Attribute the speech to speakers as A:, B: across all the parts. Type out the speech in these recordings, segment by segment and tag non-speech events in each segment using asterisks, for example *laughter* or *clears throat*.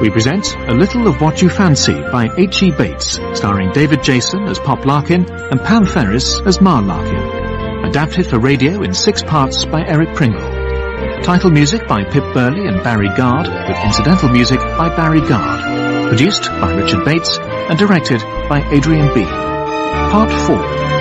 A: we present A Little of What You Fancy by H.E. Bates, starring David Jason as Pop Larkin and Pam Ferris as Ma Larkin. Adapted for radio in six parts by Eric Pringle. Title music by Pip Burley and Barry Gard, with incidental music by Barry Gard. Produced by Richard Bates and directed by Adrian B. Part 4.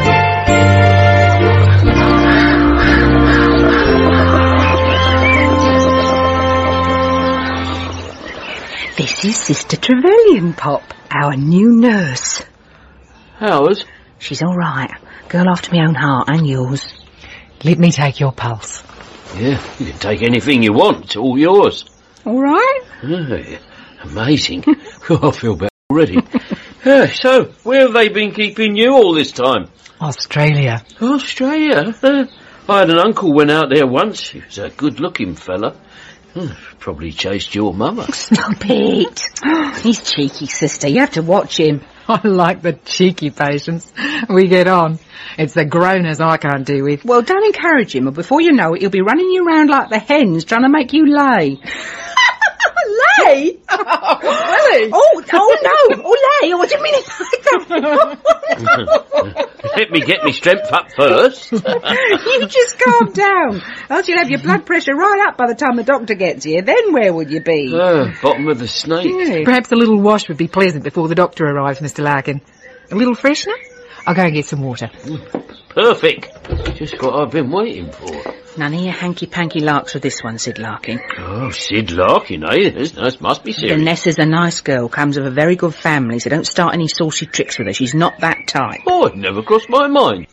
B: This is Sister Trevelyan, Pop, our new nurse.
C: Howard?
B: She's all right. Girl after my own heart and yours.
D: Let me take your pulse.
C: Yeah, you can take anything you want. It's all yours.
B: All right?
C: Yeah, amazing. *laughs* I feel better already. yeah, so, where have they been keeping you all this time?
D: Australia.
C: Australia. Uh, I had an uncle went out there once. He was a good-looking fella. Hmm, Probably chased your mother.
B: Stop it. He's cheeky, sister. You have to watch him.
D: I like the cheeky patients. We get on. It's the groaners I can't do with.
B: Well, don't encourage him, or before you know it, he'll be running you round like the hens trying to make you lay. Lay?
D: Willie! *laughs*
B: Oh, oh no! Oh, lay! Oh, I didn't mean it like that.
C: Let me get my strength up first. *laughs*
B: you just calm down. Else you'll have your blood pressure right up by the time the doctor gets here. Then where would you be?
C: Ah, bottom of the snake.
B: Yeah.
D: Perhaps a little wash would be pleasant before the doctor arrives, Mr. Larkin. A little freshener? I'll go and get some water.
C: Perfect. Just what I've been waiting for.
B: None of your hanky-panky larks with this one, Sid Larkin.
C: Oh, Sid Larkin, eh? This, this must be serious.
B: Vanessa's a nice girl, comes of a very good family, so don't start any saucy tricks with her. She's not that type.
C: Oh, it never crossed my mind.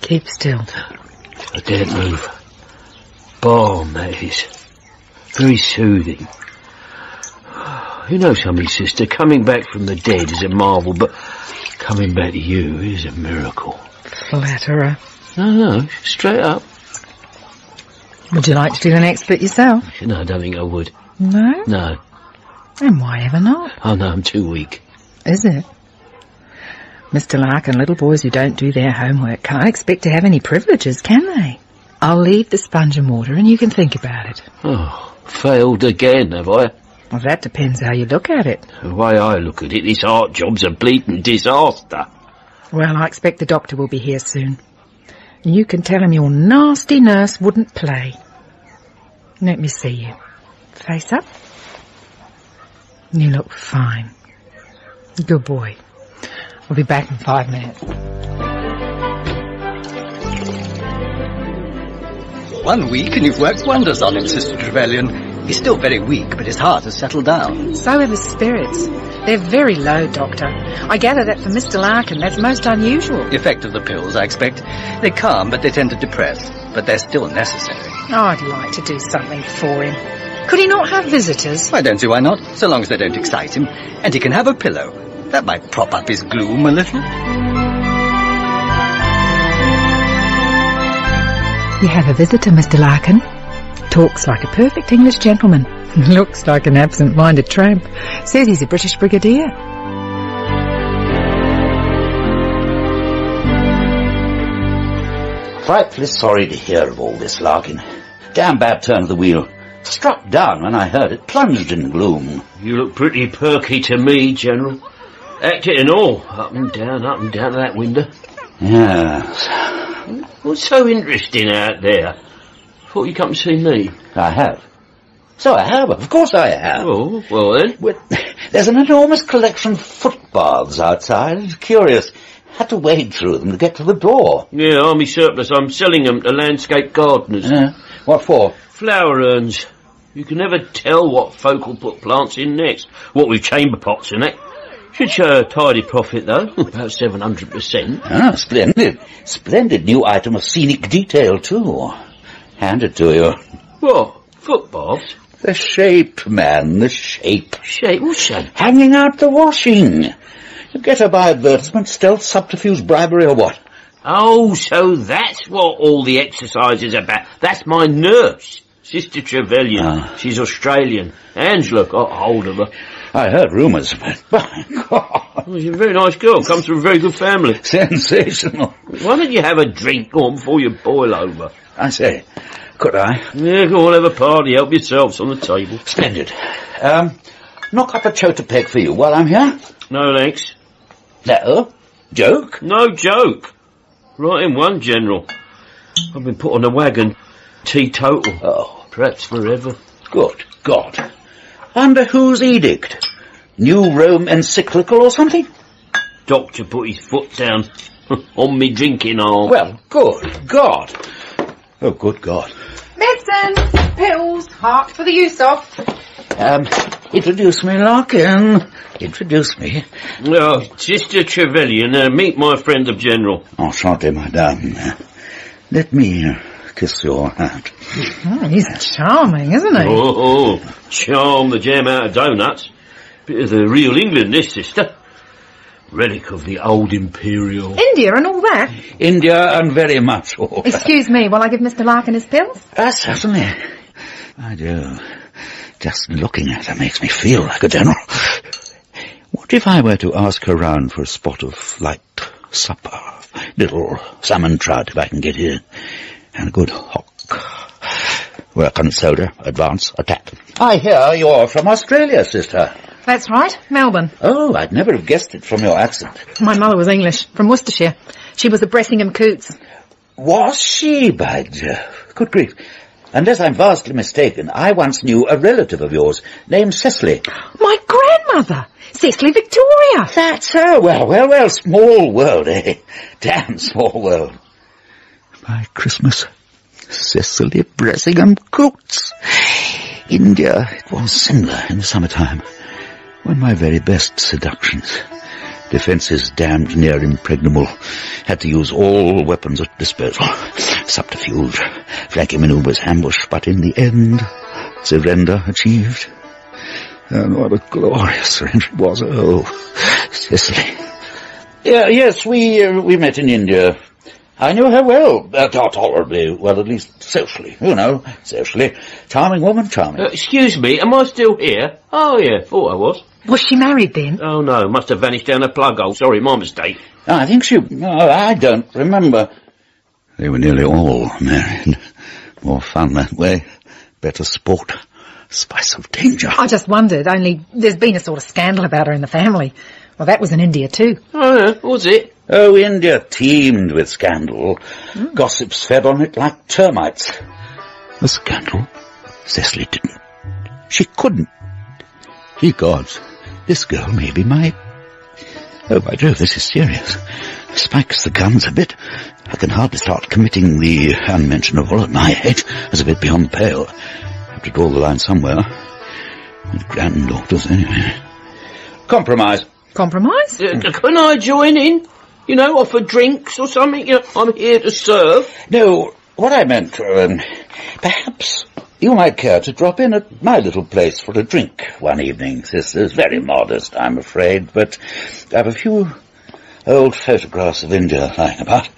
D: Keep still.
C: I daren't move. Balm, that is. Very soothing. You know something, sister, coming back from the dead is a marvel, but coming back to you is a miracle.
D: Flatterer.
C: No, no, straight up.
D: Would you like to do the next bit yourself?
C: No, I don't think I would.
D: No?
C: No.
D: And why ever not?
C: Oh, no, I'm too weak.
D: Is it? Mr. Larkin, little boys who don't do their homework can't expect to have any privileges, can they? I'll leave the sponge and water and you can think about it.
C: Oh, failed again, have I?
D: Well, that depends how you look at it.
C: The way I look at it, this art job's a bleeding disaster.
D: Well, I expect the doctor will be here soon. You can tell him your nasty nurse wouldn't play. Let me see you. Face up. You look fine. Good boy. I'll be back in five minutes.
E: One week and you've worked wonders on him, Sister Trevelyan. He's still very weak, but his heart has settled down.
D: So have his spirits. They're very low, Doctor. I gather that for Mr. Larkin, that's most unusual.
E: The effect of the pills, I expect. They calm, but they tend to depress. But they're still necessary.
D: I'd like to do something for him. Could he not have visitors?
E: I don't see why not, so long as they don't excite him. And he can have a pillow. That might prop up his gloom a little.
D: You have a visitor, Mr. Larkin. Talks like a perfect English gentleman. *laughs* Looks like an absent-minded tramp. Says he's a British brigadier.
F: Frightfully sorry to hear of all this, Larkin. Damn bad turn of the wheel. Struck down when I heard it, plunged in gloom.
C: You look pretty perky to me, General. Acting and all, up and down, up and down to that window.
F: Yes,
C: What's so interesting out there? Thought you'd come to see me.
F: I have. So I have, of course I have.
C: Oh, well then.
F: Well, *laughs* there's an enormous collection of footbaths outside. Curious. Had to wade through them to get to the door.
C: Yeah, army surplus. I'm selling them to landscape gardeners.
F: Yeah. What for?
C: Flower urns. You can never tell what folk will put plants in next. What with chamber pots in it. Should show a tidy profit though, *laughs* about 700%.
F: Ah, splendid. Splendid new item of scenic detail, too. Hand it to you.
C: What? Footbaths?
F: The shape, man, the shape.
C: Shape? What shape?
F: Hanging out the washing. You get her by advertisement, stealth, subterfuge, bribery, or what?
C: Oh, so that's what all the exercise is about. That's my nurse, Sister Trevelyan.
F: Ah.
C: She's Australian. Angela got hold of her.
F: I heard rumours, but *laughs* by God,
C: Oh, she's a very nice girl. Comes from a very good family.
F: sensational.
C: Why don't you have a drink on before you boil over?
F: I say, could I?
C: Yeah, go on, have a party. Help yourselves on the table.
F: Splendid. Um, knock up a chota peg for you while I'm here.
C: No thanks.
F: No? Joke?
C: No joke. Right in one, General. I've been put on a wagon. Teetotal.
F: Oh,
C: Perhaps forever.
F: good God. Under whose edict? New Rome encyclical or something?
C: Doctor put his foot down *laughs* on me drinking arm.
F: Well, good God. Oh, good God.
D: Medicine, pills, heart for the use of.
F: Um, introduce me, Larkin. Introduce me.
C: Oh, Sister Trevelyan, uh, meet my friend the General.
F: Enchanté, madame. Let me uh, kiss your hand.
D: Oh, he's charming, isn't he?
C: Oh, oh, charm the jam out of donuts. Bit of the real England, this, sister. Relic of the old imperial.
D: India and all that.
F: India and very much all.
D: Excuse me while I give Mr. Larkin his pills.
F: Ah, certainly. I do. Just looking at her makes me feel like a general. What if I were to ask her round for a spot of light supper? Little salmon trout if I can get in. And a good hock. Work on soldier, advance, attack. I hear you're from Australia, sister.
D: That's right, Melbourne.
F: Oh, I'd never have guessed it from your accent.
D: My mother was English, from Worcestershire. She was a Bressingham Coots.
F: Was she, by Jove? Good grief. Unless I'm vastly mistaken, I once knew a relative of yours named Cecily.
D: My grandmother, Cecily Victoria.
F: That's her. Well, well, well, small world, eh? Damn small world. By Christmas, Cecily Bressingham Coots. India, it was similar in the summertime. Of my very best seductions. Defences damned near impregnable. Had to use all weapons at disposal. Subterfuge, flanking manoeuvres, ambush, but in the end, surrender achieved. And what a glorious surrender it was. Oh, Cecily. Yeah, yes, we, uh, we met in India. I knew her well, uh, not tolerably, well, at least socially, you know, socially. Charming woman, charming.
C: Uh, excuse me, am I still here? Oh, yeah, thought I was.
D: Was she married then?
C: Oh, no, must have vanished down a plug hole. Sorry, my mistake.
F: I think she, no, I don't remember. They were nearly all married. More fun that way. Better sport. Spice of danger.
D: I just wondered, only there's been a sort of scandal about her in the family. Well, that was in India too.
C: Oh, yeah, was it?
F: Oh, India teemed with scandal. Hmm. Gossips fed on it like termites. A scandal? Cecily didn't. She couldn't. Ye gods, this girl may be my... Oh, by Jove, this is serious. Spikes the guns a bit. I can hardly start committing the unmentionable at my age as a bit beyond the pale. Have to draw the line somewhere. With granddaughters, anyway. Compromise.
D: Compromise?
C: Uh, can I join in? You know, offer drinks or something? You know, I'm here to serve.
F: No, what I meant, um, perhaps you might care to drop in at my little place for a drink one evening, sisters. Very modest, I'm afraid, but I have a few old photographs of India lying about.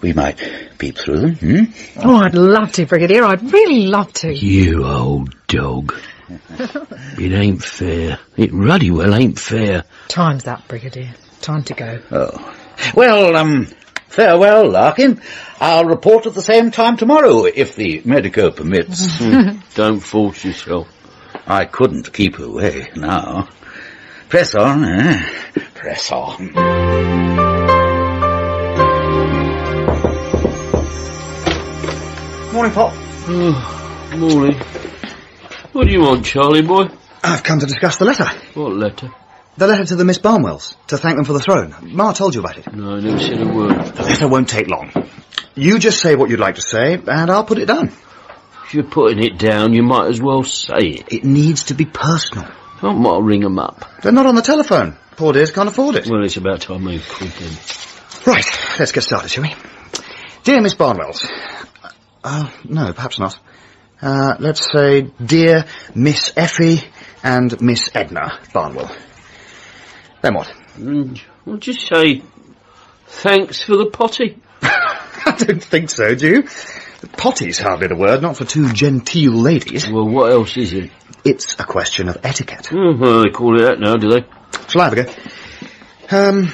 F: We might peep through them, hmm?
D: Oh, I'd love to, Brigadier. I'd really love to.
C: You old dog. It ain't fair. It ruddy well ain't fair.
D: Time's up, Brigadier. Time to go.
F: Oh. Well, um, farewell, Larkin. I'll report at the same time tomorrow, if the medico permits. *laughs*
C: Don't force yourself.
F: I couldn't keep away now. Press on, eh? Press on.
E: Morning, Pop.
C: Oh, morning. What do you want, Charlie boy?
E: I've come to discuss the letter.
C: What letter?
E: The letter to the Miss Barnwells, to thank them for the throne. Ma told you about it.
C: No, I never said a word.
E: The letter won't take long. You just say what you'd like to say, and I'll put it down.
C: If you're putting it down, you might as well say it.
E: It needs to be personal.
C: I might ring 'em up.
E: They're not on the telephone. Poor dears can't afford it.
C: Well, it's about time they quit then.
E: Right, let's get started, shall we? Dear Miss Barnwells. Uh, no, perhaps not. Uh, let's say, Dear Miss Effie and Miss Edna Barnwell. Then what?
C: Mm, Well, just say, thanks for the potty. *laughs* *laughs*
E: I don't think so, do you? Potty's hardly the word, not for two genteel ladies.
C: Well, what else is it?
E: It's a question of etiquette.
C: Well, they call it that now, do they?
E: Shall I have a go? Um,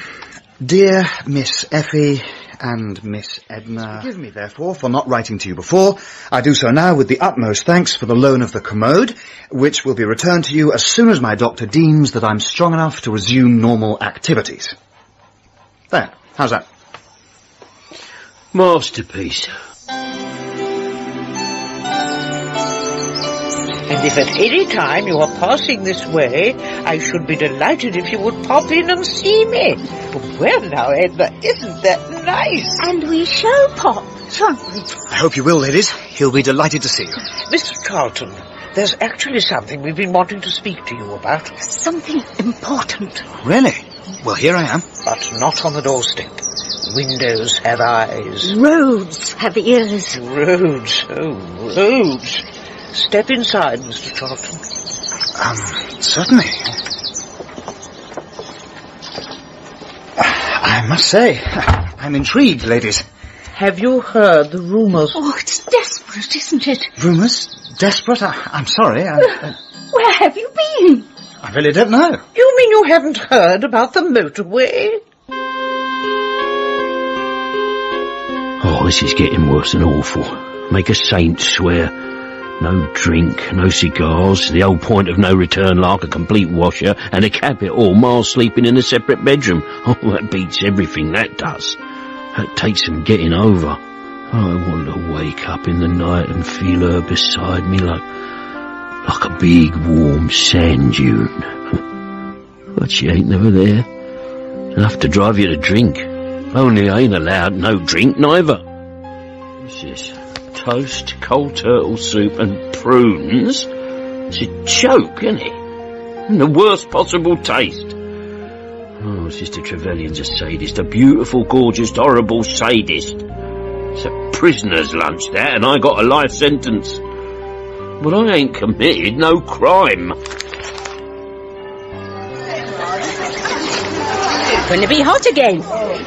E: dear Miss Effie and Miss Edna. Forgive me, therefore, for not writing to you before. I do so now with the utmost thanks for the loan of the commode, which will be returned to you as soon as my doctor deems that I'm strong enough to resume normal activities. There. How's that?
C: Masterpiece.
G: And if at any time you are passing this way, I should be delighted if you would pop in and see me. Well now, Edna, isn't that nice?
H: And we shall pop, shan't we?
E: I hope you will, ladies. He'll be delighted to see you.
G: Mr. Charlton, there's actually something we've been wanting to speak to you about.
H: Something important.
E: Really? Well, here I am.
G: But not on the doorstep. Windows have eyes.
H: Roads have ears.
G: Roads, oh, roads. Step inside, Mr. Charlton.
E: Um, certainly. I must say, I'm intrigued, ladies.
G: Have you heard the rumours?
H: Oh, it's desperate, isn't it?
E: Rumours? Desperate? I, I'm sorry. I, uh, I,
H: Where have you been?
E: I really don't know.
G: You mean you haven't heard about the motorway?
C: Oh, this is getting worse than awful. Make a saint swear. No drink, no cigars, the old point of no return like a complete washer, and a cap it all, Miles sleeping in a separate bedroom. *laughs* Oh, that beats everything, that does. That takes some getting over. Oh, I want to wake up in the night and feel her beside me like, like a big warm sand dune. *laughs* But she ain't never there. Enough to drive you to drink. Only I ain't allowed no drink neither. What's this? Toast, cold turtle soup and prunes? It's a joke, isn't it? And the worst possible taste. Oh, Sister Trevelyan's a sadist, a beautiful, gorgeous, horrible sadist. It's a prisoner's lunch, that, and I got a life sentence. But I ain't committed no crime.
B: Going to be hot again.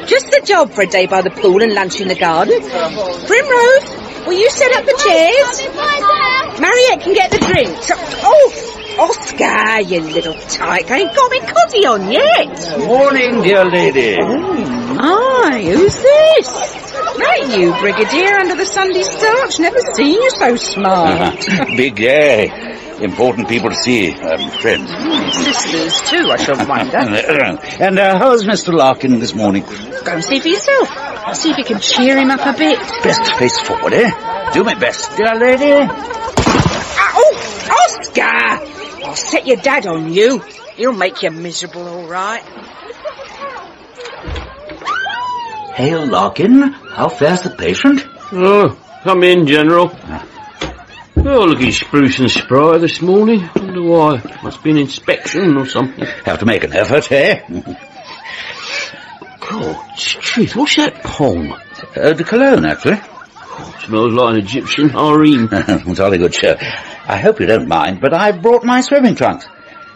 B: Just the job for a day by the pool and lunch in the garden. Primrose, will you set up the chairs? Mariette can get the drinks. Oh, Oscar, you little tyke. I ain't got me cosy on yet.
F: Morning, dear lady.
B: Aye, who's this? Right, you, Brigadier, under the Sunday starch. Never seen you so smart. *laughs*
F: Big day. Important people to see. Um, friends.
B: Sisters, too, I shall mind *laughs*
F: and uh, how's Mr. Larkin this morning?
B: Go and see for yourself. See if you can cheer him up a bit.
F: Best face forward, eh? Do my best, dear lady.
B: Ah, oh, Oscar! I'll set your dad on you. He'll make you miserable, all right.
F: Hail, Larkin. How fares the patient?
C: Oh, come in, General. Oh, looking spruce and spry this morning. Wonder why. Must be an inspection or something.
F: Have to make an effort, eh? *laughs*
C: God, truth, what's that pong?
F: Uh, the cologne, actually.
C: Smells like an Egyptian harem. *laughs*
F: Jolly good show. I hope you don't mind, but I've brought my swimming trunks.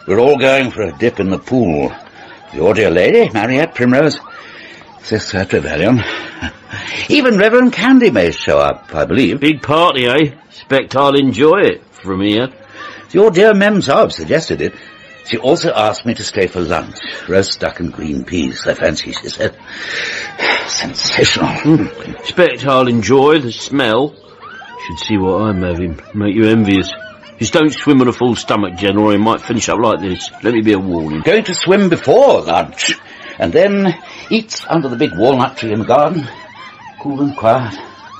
F: We're all going for a dip in the pool. Your dear lady, Mariette Primrose, Sister Trevelyan. *laughs* Even Reverend Candy may show up, I believe.
C: Big party, eh? Expect I'll enjoy it from here.
F: Your dear memsahib suggested it. She also asked me to stay for lunch. Roast duck and green peas, I fancy, she said. *sighs* Sensational.
C: Hmm. Expect I'll enjoy the smell. Should see what I'm having. Make you envious. Just don't swim on a full stomach, General, or you might finish up like this. Let me be a warning.
F: Going to swim before lunch, and then eat under the big walnut tree in the garden. Cool and quiet.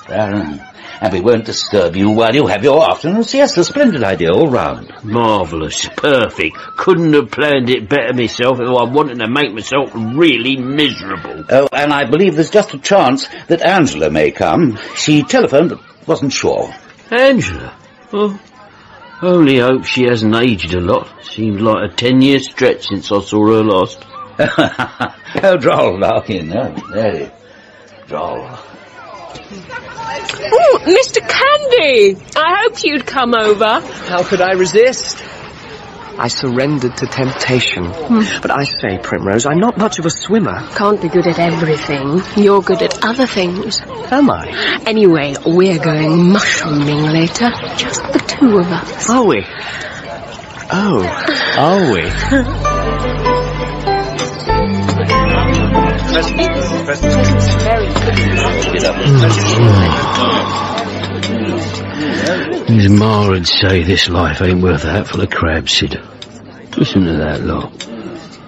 F: There, and, we won't disturb you while you have your afternoon siesta. Splendid idea all round.
C: Marvellous. Perfect. Couldn't have planned it better myself if I wanted to make myself really miserable.
F: Oh, and I believe there's just a chance that Angela may come. She telephoned but wasn't sure.
C: Angela? Well, only hope she hasn't aged a lot. Seems like a ten-year stretch since I saw her last. *laughs*
F: oh, droll, Larkin. Oh, very droll.
I: Oh, Mr. Candy! I hoped you'd come over.
J: How could I resist? I surrendered to temptation. Hmm. But I say, Primrose, I'm not much of a swimmer.
I: Can't be good at everything. You're good at other things.
J: Am I?
I: Anyway, we're going mushrooming later. Just the two of us.
J: Are we? Oh, are we? *laughs*
C: His ma would say this life ain't worth a hatful of crabs, Sid. Listen to that lot.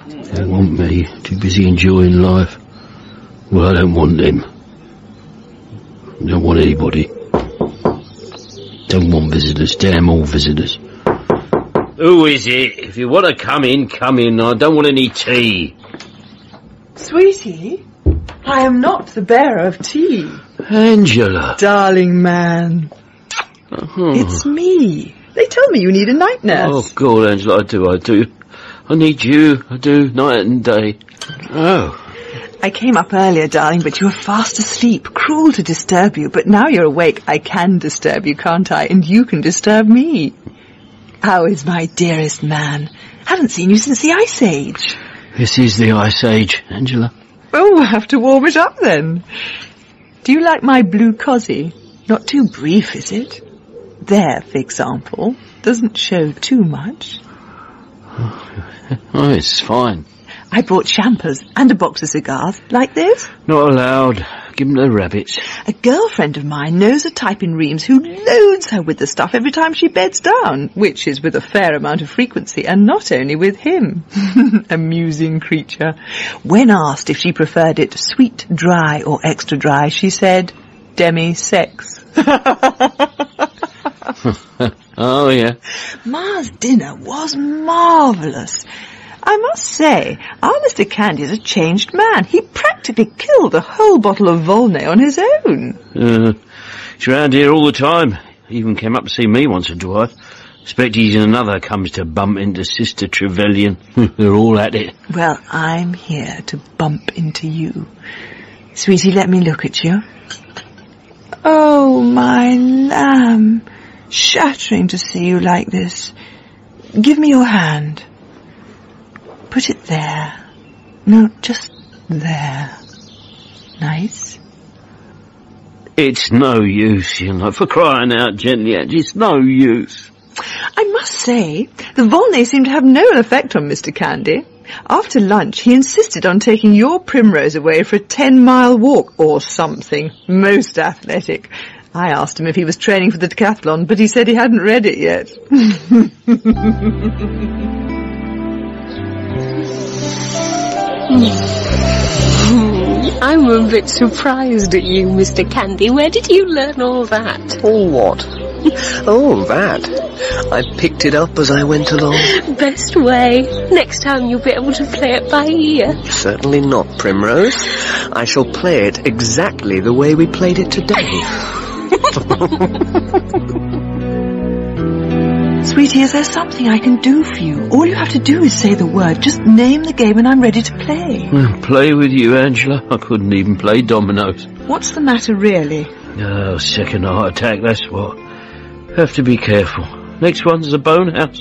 C: They want me, too busy enjoying life. Well, I don't want them. Don't want anybody. Don't want visitors. Damn all visitors. Who is it? If you want to come in, come in. I don't want any tea.
K: Sweetie, I am not the bearer of tea.
C: Angela.
K: Darling man.
C: Oh.
K: It's me. They tell me you need a night nurse.
C: Oh, God, Angela, I do, I do. I need you. I do, night and day. Oh.
K: I came up earlier, darling, but you were fast asleep. Cruel to disturb you, but now you're awake, I can disturb you, can't I? And you can disturb me. How is my dearest man? Haven't seen you since the Ice Age.
C: This is the Ice Age, Angela.
K: Oh, we'll have to warm it up then. Do you like my blue cosy? Not too brief, is it? There, for example, doesn't show too much. *laughs*
C: Oh, it's fine.
K: I brought champers and a box of cigars, like this.
C: Not allowed. Give the rabbits.
K: A girlfriend of mine knows a type in Reims who loads her with the stuff every time she beds down, which is with a fair amount of frequency, and not only with him. *laughs* Amusing creature. When asked if she preferred it sweet, dry, or extra dry, she said, demi-sex. *laughs*
C: oh, yeah.
K: Ma's dinner was marvellous. I must say, our Mr. Candy is a changed man. He practically killed a whole bottle of Volnay on his own.
C: Uh, he's round here all the time. He even came up to see me once or twice. Expect he's in another comes to bump into Sister Trevelyan. *laughs* They're all at it.
K: Well, I'm here to bump into you. Sweetie, let me look at you. Oh, my lamb. Shattering to see you like this. Give me your hand. Put it there. No, just there. Nice.
C: It's no use, you know, for crying out gently, Angie. It's no use.
K: I must say, the Volnay seemed to have no effect on Mr. Candy. After lunch, he insisted on taking your Primrose away for a ten-mile walk or something. Most athletic. I asked him if he was training for the decathlon, but he said he hadn't read it yet. *laughs* Hmm.
I: I'm a bit surprised at you, Mr. Candy. Where did you learn all that?
J: All what? Oh, that. I picked it up as I went along.
I: Best way. Next time you'll be able to play it by ear.
J: Certainly not, Primrose. I shall play it exactly the way we played it today. *laughs* *laughs*
K: Sweetie, is there something I can do for you? All you have to do is say the word. Just name the game and I'm ready to play.
C: Play with you, Angela. I couldn't even play dominoes.
K: What's the matter, really?
C: Oh, second heart attack, that's what. Have to be careful. Next one's the bone house.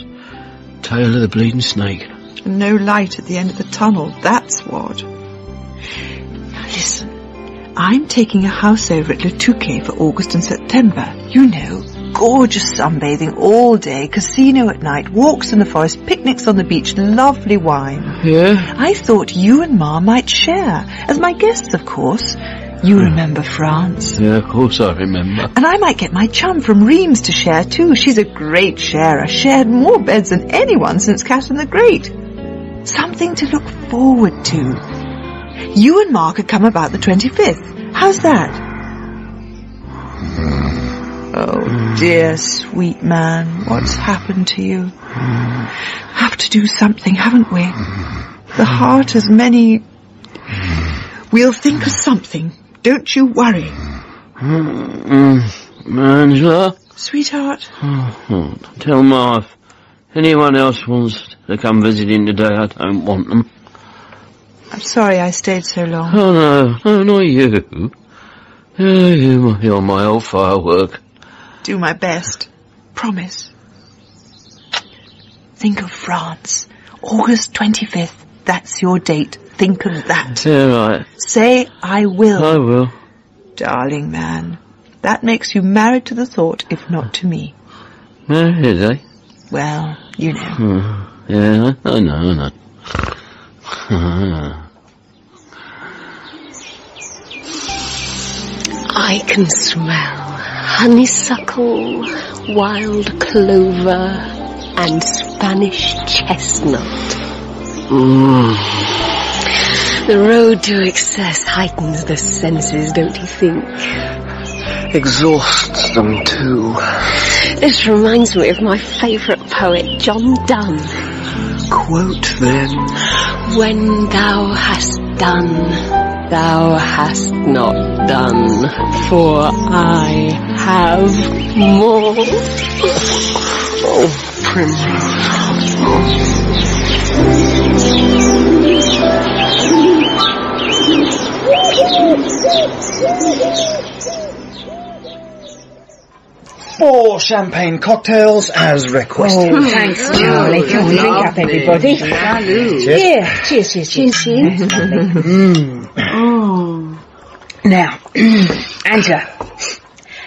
C: Tail of the bleeding snake.
K: No light at the end of the tunnel, that's what. Now listen, I'm taking a house over at Touquet for August and September. You know, gorgeous sunbathing all day, casino at night, walks in the forest, picnics on the beach, lovely wine.
C: Yeah?
K: I thought you and Ma might share, as my guests, of course. You remember France.
C: Yeah, of course I remember.
K: And I might get my chum from Reims to share too. She's a great sharer, shared more beds than anyone since Catherine the Great. Something to look forward to. You and Ma could come about the 25th. How's that? Oh dear, sweet man, what's happened to you? Have to do something, haven't we? The heart has many... We'll think of something. Don't you worry.
C: Angela?
K: Sweetheart?
C: Oh, tell Ma if anyone else wants to come visiting today, I don't want them.
K: I'm sorry I stayed so long.
C: Oh no, no, not you. Oh, you you're my old firework.
K: Do my best. Promise. Think of France. August 25th. That's your date. Think of that.
C: Yeah, right.
K: Say, I will.
C: I will.
K: Darling man. That makes you married to the thought, if not to me.
C: Married, eh?
K: Well, you know.
C: Hmm, yeah, I know, I know.
I: I can smell honeysuckle, wild clover, and Spanish chestnut. Mmm. The road to excess heightens the senses, don't you think?
J: Exhausts them too.
I: This reminds me of my favourite poet, John Donne.
J: Quote then.
I: When thou hast done, thou hast not done, for I have more.
J: Oh,
E: Four champagne cocktails as requested.
B: Oh, thanks, Charlie. Come on, drink up, everybody.
E: Cheers.
B: Yeah, cheers, cheers, cheers.
H: Cheers,
B: Mm.
H: Oh.
B: Now, *clears throat* Angela,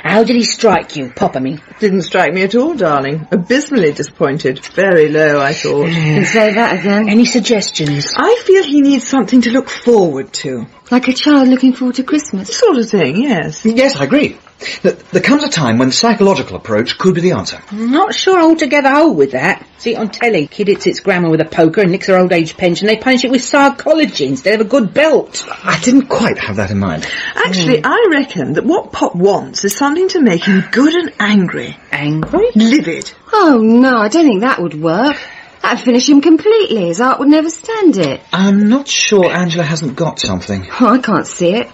B: how did he strike you, Pop, I mean?
K: Didn't strike me at all, darling. Abysmally disappointed. Very low, I thought.
H: And say that again.
B: Any suggestions?
K: I feel he needs something to look forward to.
H: Like a child looking forward to Christmas.
K: Sort of thing, yes.
E: Yes, I agree. Th- There comes a time when the psychological approach could be the answer.
B: Not sure I altogether hold with that. See on telly, kid hits its grandma with a poker and nicks her old age pension. They punish it with psychology instead of a good belt.
E: I didn't quite have that in mind.
K: Actually, hmm. I reckon that what Pop wants is something to make him good and angry.
B: Angry?
K: Livid.
H: Oh no, I don't think that would work. That'd finish him completely. His heart would never stand it.
E: I'm not sure Angela hasn't got something.
H: Oh, I can't see it.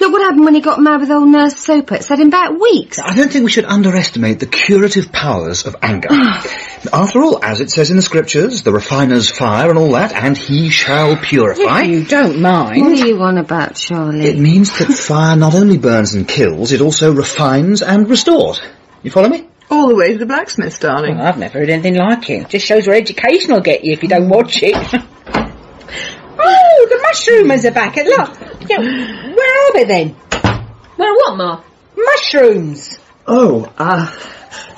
H: Look what happened when he got mad with old Nurse Soper. It set him back weeks.
E: I don't think we should underestimate the curative powers of anger. *sighs* After all, as it says in the scriptures, the refiner's fire and all that, and he shall purify.
B: You don't mind.
H: What are you on about, Charlie?
E: It means that fire not only burns and kills, it also refines and restores. You follow me?
K: All the way to the blacksmith, darling.
B: Well, I've never heard anything like it. Just shows where education will get you if you don't watch it. *laughs* oh, the mushroomers are back. Look, yeah, where are they then?
I: Where what, Ma?
B: Mushrooms.
J: Oh, ah,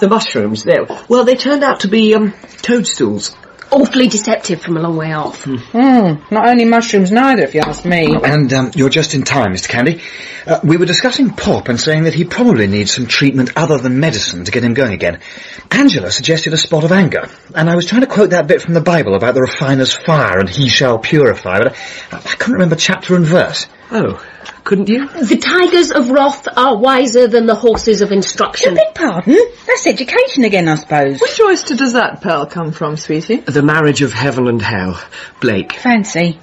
J: the mushrooms there. Well, they turned out to be, um, toadstools.
I: Awfully deceptive from a long way off.
B: Hmm, not only mushrooms neither, if you ask me.
E: And um, you're just in time, Mr. Candy. Uh, we were discussing Pop and saying that he probably needs some treatment other than medicine to get him going again. Angela suggested a spot of anger, and I was trying to quote that bit from the Bible about the refiner's fire and he shall purify, but I, I couldn't remember chapter and verse.
J: Oh, couldn't you?
I: The tigers of wrath are wiser than the horses of instruction.
B: Beg pardon? That's education again, I suppose.
K: Which oyster does that pearl come from, sweetie?
J: The marriage of heaven and hell. Blake.
B: Fancy.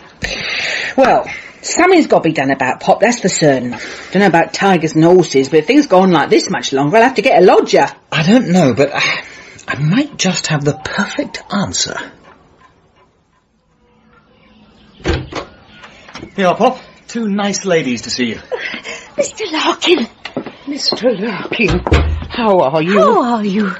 B: Well, something's got to be done about Pop, that's for certain. Don't know about tigers and horses, but if things go on like this much longer, I'll have to get a lodger.
E: I don't know, but I, I might just have the perfect answer. Here, Pop. Two nice ladies to see you. *laughs*
H: Mr. Larkin,
G: Mr. Larkin, how are you?
H: how are you?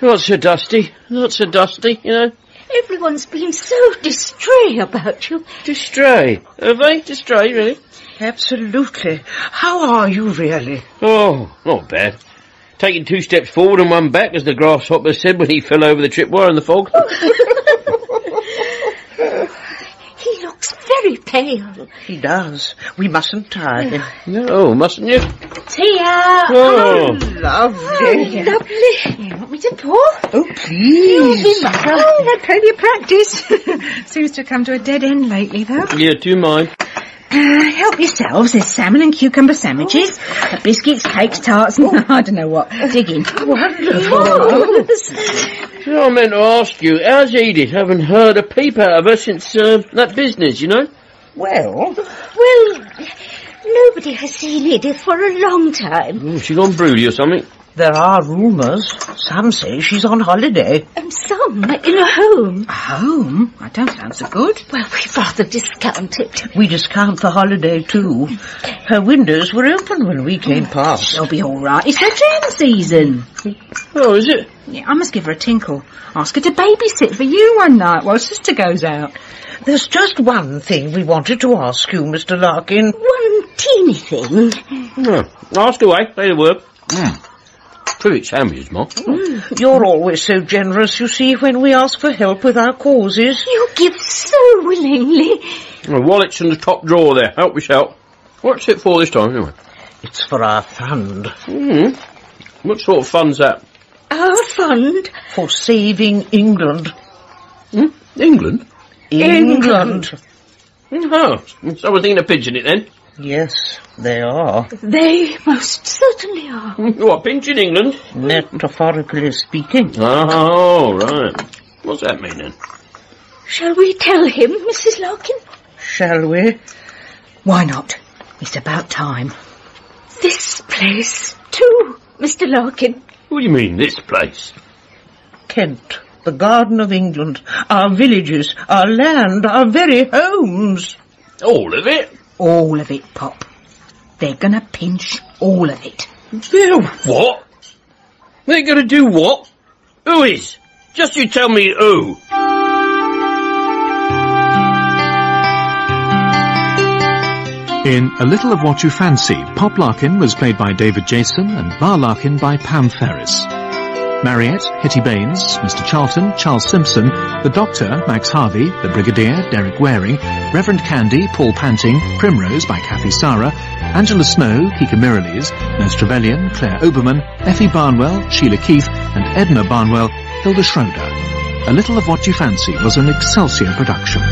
C: Not so dusty. Not so dusty, you know.
H: Everyone's been so distrait about you.
C: Distray. Have they? Distray, really?
G: Absolutely. How are you really?
C: Oh, not bad. Taking two steps forward and one back, as the grasshopper said when he fell over the tripwire in the fog. *laughs*
H: He looks very pale.
G: He does. We mustn't tire him.
C: no, mustn't you?
H: Tia!
C: Oh.
G: Lovely.
H: lovely. You want me to pour?
G: Oh, please.
D: Oh, had plenty of practice. *laughs* Seems to have come to a dead end lately, though.
C: Yeah, do mind.
D: Uh, help yourselves. There's salmon and cucumber sandwiches, uh, biscuits, cakes, tarts, and *laughs* I don't know what. Digging.
G: Wonderful.
C: So I meant to ask you, how's Edith? Haven't heard a peep out of her since uh, that business, you know?
G: Well,
H: Well, nobody has seen Edith for a long time.
C: Oh, she gone broody or something?
G: There are rumours. Some say she's on holiday.
H: And some in a home.
D: A home? I don't sound so good.
H: Well, we rather discount it.
G: We discount the holiday too. Her windows were open when we came past.
D: She'll be all right. It's her jam season.
C: Oh, is it?
D: Yeah, I must give her a tinkle. Ask her to babysit for you one night while sister goes out.
G: There's just one thing we wanted to ask you, Mr. Larkin.
H: One teeny thing.
C: No. Ask away. Say the word. Mm. Pretty sandwiches, Ma.
G: You're always so generous, you see, when we ask for help with our causes.
H: You give so willingly.
C: My wallet's in the top drawer there. Help yourself. What's it for this time, anyway?
G: It's for our fund.
C: Hmm. What sort of fund's that?
G: Our fund? For saving England.
C: Hmm? England?
G: England.
C: Oh, so we're thinking of pinching it then?
G: Yes, they are.
I: They most certainly are.
C: What, pinching England?
G: Metaphorically speaking.
C: Oh, right. What's that meaning?
I: Shall we tell him, Mrs. Larkin?
G: Shall we?
B: Why not? It's about time.
I: This place, too, Mr. Larkin.
C: What do you mean, this place?
G: Kent, the Garden of England, our villages, our land, our very homes.
C: All of it?
B: All of it, Pop. They're gonna pinch all of it.
C: They're what? They're gonna do what? Who is? Just you tell me who.
A: In A Little of What You Fancy, Pop Larkin was played by David Jason and Ma Larkin by Pam Ferris. Mariette, Hetty Baynes, Mr. Charlton, Charles Simpson, the Doctor, Max Harvey, the Brigadier, Derek Waring, Reverend Candy, Paul Panting, Primrose by Kathy Sara, Angela Snow, Kika Mirylees, Nurse Trevelyan, Claire Oberman, Effie Barnwell, Sheila Keith, and Edna Barnwell, Hilda Schroder. A Little of What You Fancy was an Excelsior production.